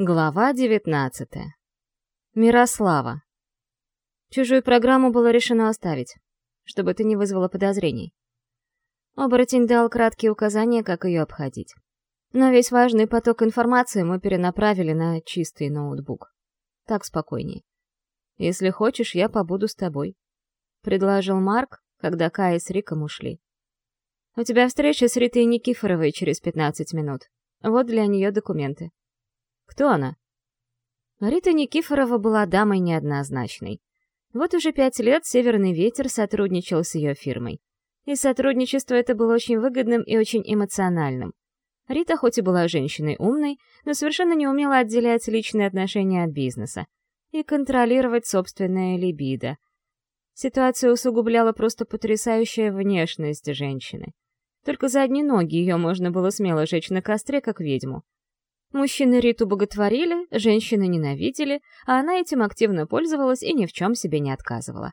Глава 19. Мирослава. Чужую программу было решено оставить, чтобы это не вызвало подозрений. Оборотень дал краткие указания, как ее обходить. Но весь важный поток информации мы перенаправили на чистый ноутбук. Так спокойнее. «Если хочешь, я побуду с тобой», — предложил Марк, когда Кая с Риком ушли. «У тебя встреча с Ритой Никифоровой через 15 минут. Вот для нее документы». Кто она? Рита Никифорова была дамой неоднозначной. Вот уже пять лет «Северный ветер» сотрудничал с ее фирмой. И сотрудничество это было очень выгодным и очень эмоциональным. Рита хоть и была женщиной умной, но совершенно не умела отделять личные отношения от бизнеса и контролировать собственное либидо. Ситуацию усугубляла просто потрясающая внешность женщины. Только за одни ноги ее можно было смело жечь на костре, как ведьму. Мужчины Риту боготворили, женщины ненавидели, а она этим активно пользовалась и ни в чем себе не отказывала.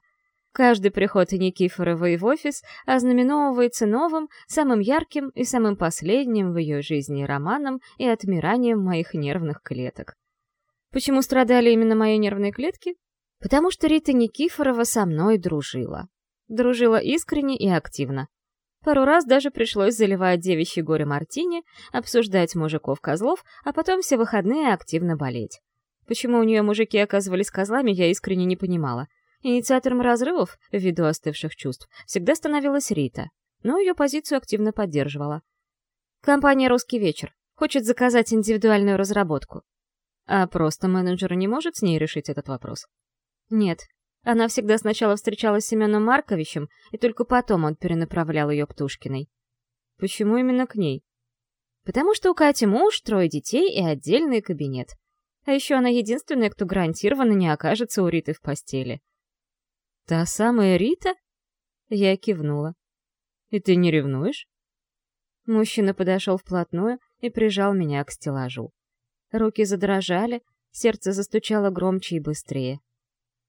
Каждый приход Никифоровой в офис ознаменовывается новым, самым ярким и самым последним в ее жизни романом и отмиранием моих нервных клеток. Почему страдали именно мои нервные клетки? Потому что Рита Никифорова со мной дружила. Дружила искренне и активно. Пару раз даже пришлось заливать девичьи горе мартини, обсуждать мужиков-козлов, а потом все выходные активно болеть. Почему у нее мужики оказывались козлами, я искренне не понимала. Инициатором разрывов, ввиду остывших чувств, всегда становилась Рита, но ее позицию активно поддерживала. Компания «Русский вечер» хочет заказать индивидуальную разработку. А просто менеджер не может с ней решить этот вопрос? Нет, она всегда сначала встречалась с Семеном Марковичем, и только потом он перенаправлял ее Птушкиной. Почему именно к ней? Потому что у Кати муж, трое детей и отдельный кабинет. А еще она единственная, кто гарантированно не окажется у Риты в постели. «Та самая Рита?» Я кивнула. «И ты не ревнуешь?» Мужчина подошел вплотную и прижал меня к стеллажу. Руки задрожали, сердце застучало громче и быстрее.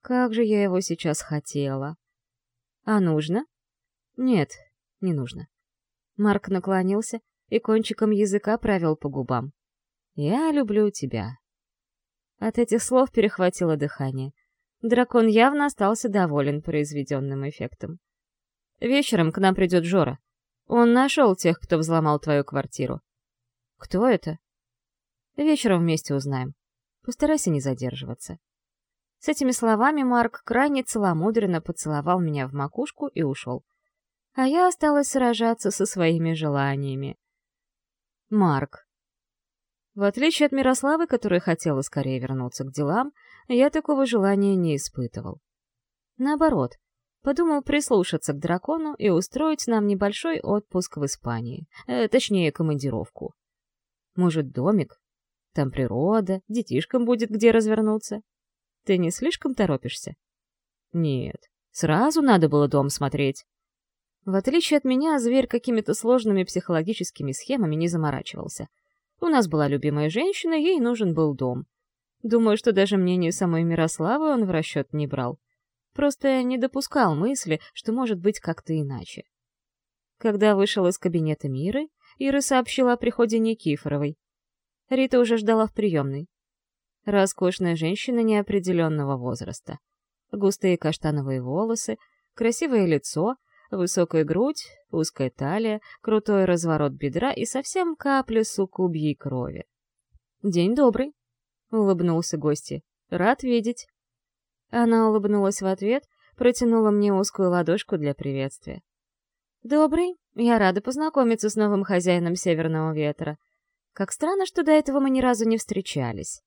Как же я его сейчас хотела. А нужно? Нет, не нужно. Марк наклонился и кончиком языка провел по губам. «Я люблю тебя». От этих слов перехватило дыхание. Дракон явно остался доволен произведенным эффектом. «Вечером к нам придет Жора. Он нашел тех, кто взломал твою квартиру». «Кто это?» «Вечером вместе узнаем. Постарайся не задерживаться». С этими словами Марк крайне целомудренно поцеловал меня в макушку и ушел. А я осталась сражаться со своими желаниями. Марк. В отличие от Мирославы, которая хотела скорее вернуться к делам, я такого желания не испытывал. Наоборот, подумал прислушаться к дракону и устроить нам небольшой отпуск в Испании, э, точнее, командировку. Может, домик? Там природа, детишкам будет где развернуться. Ты не слишком торопишься? Нет, сразу надо было дом смотреть. В отличие от меня, зверь какими-то сложными психологическими схемами не заморачивался. У нас была любимая женщина, ей нужен был дом. Думаю, что даже мнение самой Мирославы он в расчет не брал. Просто не допускал мысли, что может быть как-то иначе. Когда вышел из кабинета Миры, Ира сообщила о приходе Никифоровой. Рита уже ждала в приемной. Роскошная женщина неопределенного возраста. Густые каштановые волосы, красивое лицо, высокая грудь, узкая талия, крутой разворот бедра и совсем каплю суккубьей крови. «День добрый», — улыбнулся гости. «Рад видеть». Она улыбнулась в ответ, протянула мне узкую ладошку для приветствия. «Добрый, я рада познакомиться с новым хозяином Северного ветра. Как странно, что до этого мы ни разу не встречались».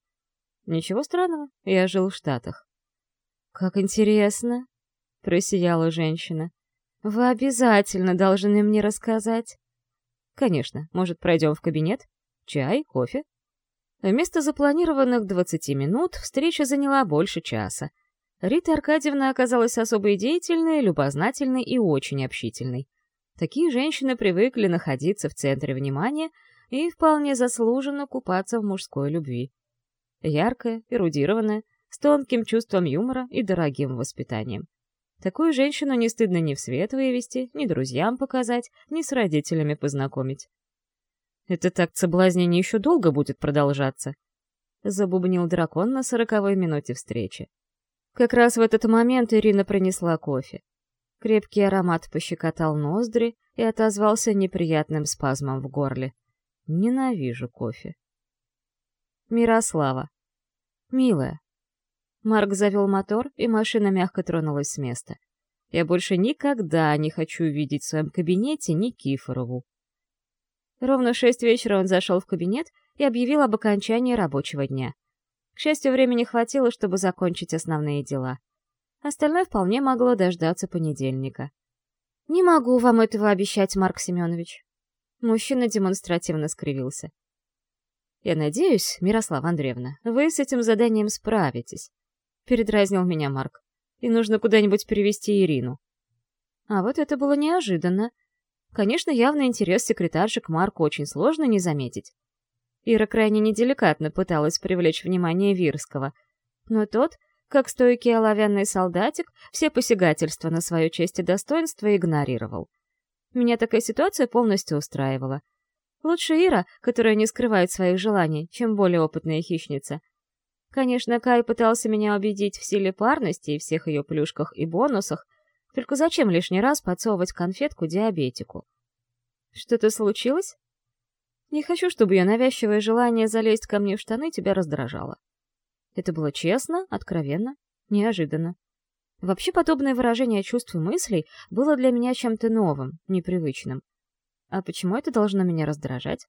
Ничего странного, я жил в Штатах. «Как интересно!» — просияла женщина. «Вы обязательно должны мне рассказать!» «Конечно, может, пройдем в кабинет? Чай, кофе?» Вместо запланированных 20 минут встреча заняла больше часа. Рита Аркадьевна оказалась особо деятельной, любознательной и очень общительной. Такие женщины привыкли находиться в центре внимания и вполне заслуженно купаться в мужской любви. Яркая, эрудированная, с тонким чувством юмора и дорогим воспитанием. Такую женщину не стыдно ни в свет вывести, ни друзьям показать, ни с родителями познакомить. «Это так соблазнения еще долго будет продолжаться», — забубнил дракон на сороковой минуте встречи. Как раз в этот момент Ирина принесла кофе. Крепкий аромат пощекотал ноздри и отозвался неприятным спазмом в горле. «Ненавижу кофе». Мирослава. Милая. Марк завел мотор, и машина мягко тронулась с места. Я больше никогда не хочу видеть в своем кабинете Никифорову. Ровно в шесть вечера он зашел в кабинет и объявил об окончании рабочего дня. К счастью, времени хватило, чтобы закончить основные дела. Остальное вполне могло дождаться понедельника. «Не могу вам этого обещать, Марк Семенович». Мужчина демонстративно скривился. «Я надеюсь, Мирослава Андреевна, вы с этим заданием справитесь», — передразнил меня Марк. «И нужно куда-нибудь перевести Ирину». А вот это было неожиданно. Конечно, явный интерес секретарши к Марку очень сложно не заметить. Ира крайне неделикатно пыталась привлечь внимание Вирского, но тот, как стойкий оловянный солдатик, все посягательства на свою честь и достоинство игнорировал. Меня такая ситуация полностью устраивала — Лучше Ира, которая не скрывает своих желаний, чем более опытная хищница. Конечно, Кай пытался меня убедить в силе парности и всех ее плюшках и бонусах, только зачем лишний раз подсовывать конфетку диабетику? Что-то случилось? Не хочу, чтобы ее навязчивое желание залезть ко мне в штаны тебя раздражало. Это было честно, откровенно, неожиданно. Вообще подобное выражение чувств и мыслей было для меня чем-то новым, непривычным. А почему это должно меня раздражать?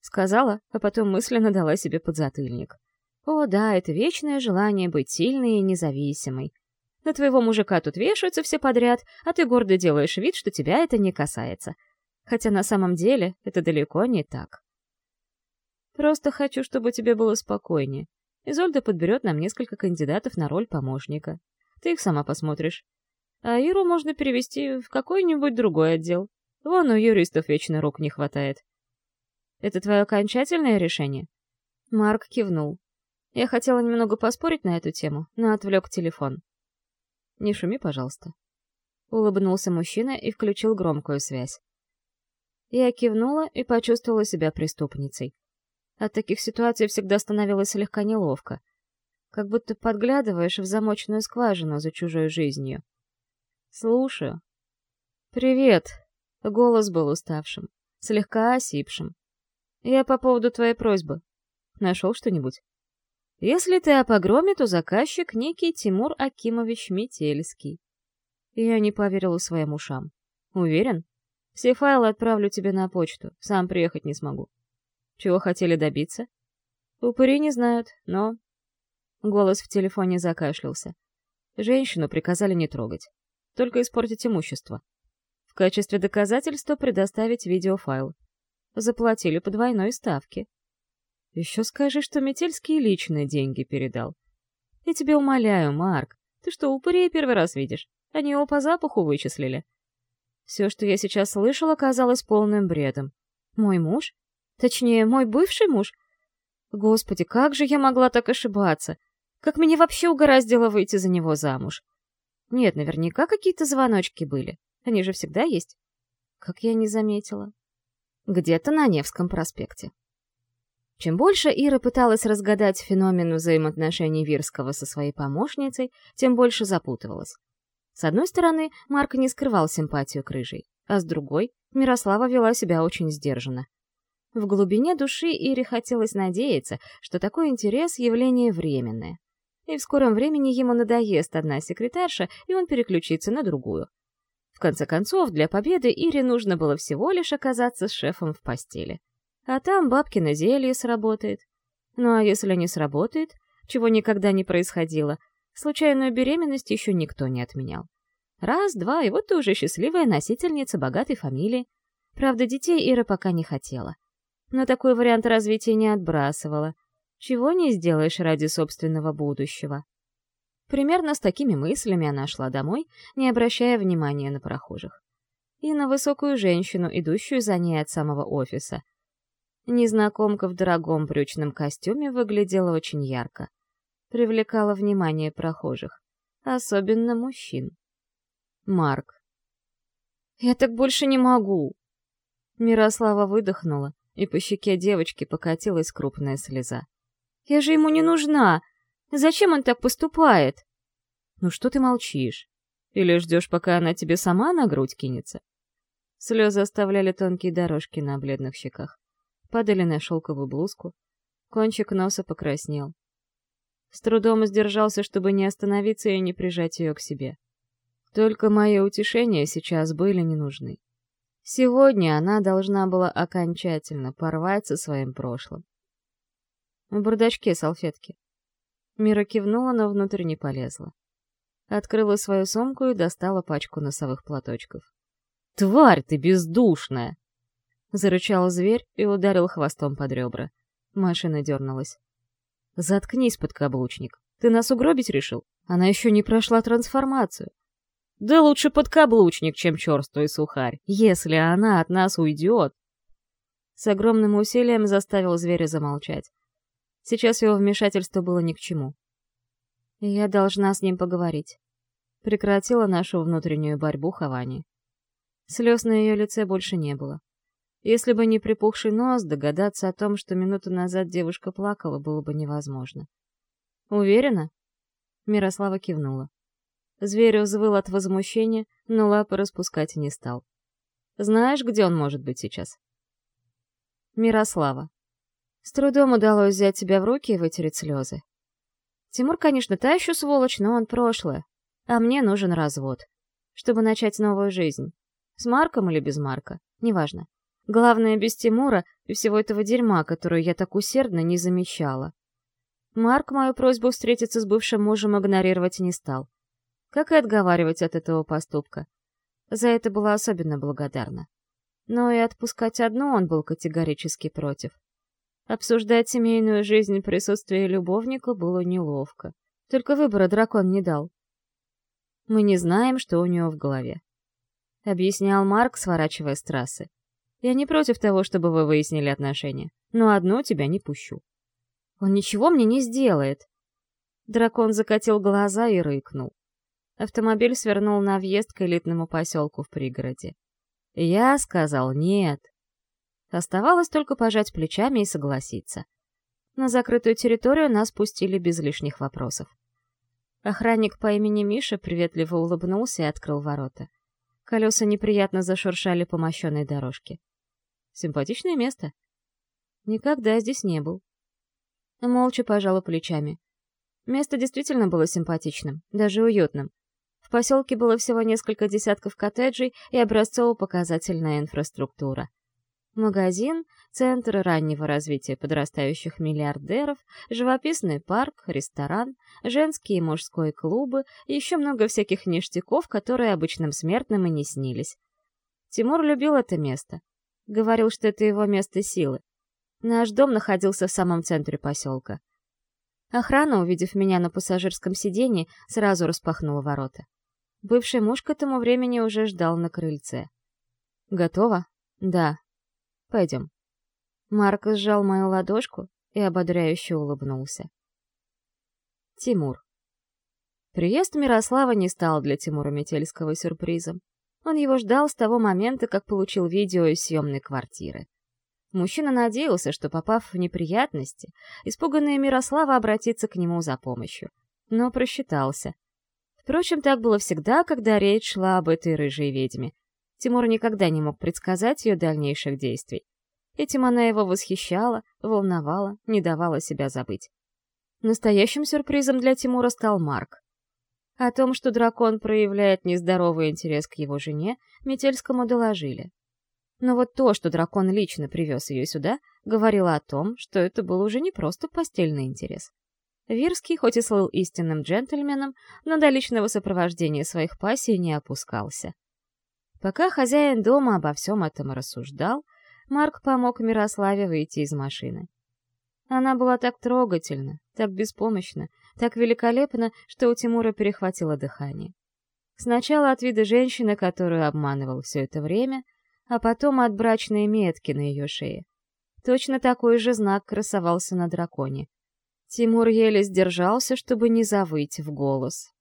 Сказала, а потом мысленно дала себе подзатыльник. О, да, это вечное желание быть сильной и независимой. На твоего мужика тут вешаются все подряд, а ты гордо делаешь вид, что тебя это не касается. Хотя на самом деле это далеко не так. Просто хочу, чтобы тебе было спокойнее. Изольда подберет нам несколько кандидатов на роль помощника. Ты их сама посмотришь. А Иру можно перевести в какой-нибудь другой отдел. Вон у юристов вечно рук не хватает. Это твое окончательное решение? Марк кивнул. Я хотела немного поспорить на эту тему, но отвлек телефон. Не шуми, пожалуйста. Улыбнулся мужчина и включил громкую связь. Я кивнула и почувствовала себя преступницей. От таких ситуаций всегда становилось слегка неловко. Как будто подглядываешь в замочную скважину за чужой жизнью. «Слушаю». «Привет», Голос был уставшим, слегка осипшим. «Я по поводу твоей просьбы. Нашел что-нибудь?» «Если ты о погроме, то заказчик некий Тимур Акимович Метельский». Я не поверила своим ушам. «Уверен? Все файлы отправлю тебе на почту, сам приехать не смогу». «Чего хотели добиться?» «Упыри не знают, но...» Голос в телефоне закашлялся. Женщину приказали не трогать. Только испортить имущество. В качестве доказательства предоставить видеофайл. Заплатили по двойной ставке. Еще скажи, что Метельский личные деньги передал. Я тебя умоляю, Марк, ты что, упырей первый раз видишь? Они его по запаху вычислили. Все, что я сейчас слышал, оказалось полным бредом. Мой муж? Точнее, мой бывший муж? Господи, как же я могла так ошибаться? Как меня вообще угораздило выйти за него замуж? Нет, наверняка какие-то звоночки были. Они же всегда есть. Как я не заметила. Где-то на Невском проспекте. Чем больше Ира пыталась разгадать феномен взаимоотношений Вирского со своей помощницей, тем больше запутывалась. С одной стороны, Марк не скрывал симпатию к рыжей, а с другой, Мирослава вела себя очень сдержанно. В глубине души Ире хотелось надеяться, что такой интерес — явление временное. И в скором времени ему надоест одна секретарша, и он переключится на другую — конце концов, для победы Ире нужно было всего лишь оказаться с шефом в постели. А там бабкино зелье сработает. Ну а если не сработает, чего никогда не происходило, случайную беременность еще никто не отменял. Раз, два, и вот ты уже счастливая носительница богатой фамилии. Правда, детей Ира пока не хотела. Но такой вариант развития не отбрасывала. Чего не сделаешь ради собственного будущего. Примерно с такими мыслями она шла домой, не обращая внимания на прохожих. И на высокую женщину, идущую за ней от самого офиса. Незнакомка в дорогом брючном костюме выглядела очень ярко. Привлекала внимание прохожих. Особенно мужчин. Марк. «Я так больше не могу!» Мирослава выдохнула, и по щеке девочки покатилась крупная слеза. «Я же ему не нужна! Зачем он так поступает?» «Ну что ты молчишь? Или ждешь, пока она тебе сама на грудь кинется?» Слезы оставляли тонкие дорожки на бледных щеках. Падали на шелковую блузку. Кончик носа покраснел. С трудом сдержался, чтобы не остановиться и не прижать ее к себе. Только мои утешения сейчас были не нужны. Сегодня она должна была окончательно порвать со своим прошлым. В бардачке салфетки. Мира кивнула, но внутрь не полезла. Открыла свою сумку и достала пачку носовых платочков. «Тварь ты бездушная!» Зарычал зверь и ударил хвостом под ребра. Машина дернулась. «Заткнись, подкаблучник. Ты нас угробить решил? Она еще не прошла трансформацию. Да лучше подкаблучник, чем черствый сухарь, если она от нас уйдет!» С огромным усилием заставил зверя замолчать. Сейчас его вмешательство было ни к чему. Я должна с ним поговорить. Прекратила нашу внутреннюю борьбу Хавани. Слез на ее лице больше не было. Если бы не припухший нос, догадаться о том, что минуту назад девушка плакала, было бы невозможно. «Уверена?» Мирослава кивнула. Зверь взвыл от возмущения, но лапы распускать не стал. «Знаешь, где он может быть сейчас?» «Мирослава. С трудом удалось взять себя в руки и вытереть слезы. Тимур, конечно, та еще сволочь, но он прошлое. А мне нужен развод. Чтобы начать новую жизнь. С Марком или без Марка, неважно. Главное, без Тимура и всего этого дерьма, которую я так усердно не замечала. Марк мою просьбу встретиться с бывшим мужем игнорировать не стал. Как и отговаривать от этого поступка. За это была особенно благодарна. Но и отпускать одну он был категорически против. Обсуждать семейную жизнь в присутствии любовника было неловко. Только выбора дракон не дал. «Мы не знаем, что у него в голове», — объяснял Марк, сворачивая с трассы. «Я не против того, чтобы вы выяснили отношения, но одну тебя не пущу». «Он ничего мне не сделает!» Дракон закатил глаза и рыкнул. Автомобиль свернул на въезд к элитному поселку в пригороде. «Я сказал нет!» Оставалось только пожать плечами и согласиться. На закрытую территорию нас пустили без лишних вопросов. Охранник по имени Миша приветливо улыбнулся и открыл ворота. Колеса неприятно зашуршали по мощенной дорожке. Симпатичное место. Никогда здесь не был. Молча пожала плечами. Место действительно было симпатичным, даже уютным. В поселке было всего несколько десятков коттеджей и образцово-показательная инфраструктура — Магазин, центр раннего развития подрастающих миллиардеров, живописный парк, ресторан, женские и мужские клубы, и еще много всяких ништяков, которые обычным смертным и не снились. Тимур любил это место. Говорил, что это его место силы. Наш дом находился в самом центре поселка. Охрана, увидев меня на пассажирском сиденье, сразу распахнула ворота. Бывший муж к этому времени уже ждал на крыльце. «Готово?» «Да», Пойдем». Марк сжал мою ладошку и ободряюще улыбнулся. Тимур. Приезд Мирослава не стал для Тимура Метельского сюрпризом. Он его ждал с того момента, как получил видео из съемной квартиры. Мужчина надеялся, что, попав в неприятности, испуганная Мирослава обратится к нему за помощью. Но просчитался. Впрочем, так было всегда, когда речь шла об этой рыжей ведьме. Тимур никогда не мог предсказать ее дальнейших действий. Этим она его восхищала, волновала, не давала себя забыть. Настоящим сюрпризом для Тимура стал Марк. О том, что дракон проявляет нездоровый интерес к его жене, Метельскому доложили. Но вот то, что дракон лично привез ее сюда, говорило о том, что это был уже не просто постельный интерес. Вирский, хоть и слыл истинным джентльменом, но до личного сопровождения своих пассий не опускался. Пока хозяин дома обо всем этом рассуждал, Марк помог Мирославе выйти из машины. Она была так трогательна, так беспомощна, так великолепна, что у Тимура перехватило дыхание. Сначала от вида женщины, которую обманывал все это время, а потом от брачной метки на ее шее. Точно такой же знак красовался на драконе. Тимур еле сдержался, чтобы не завыть в голос.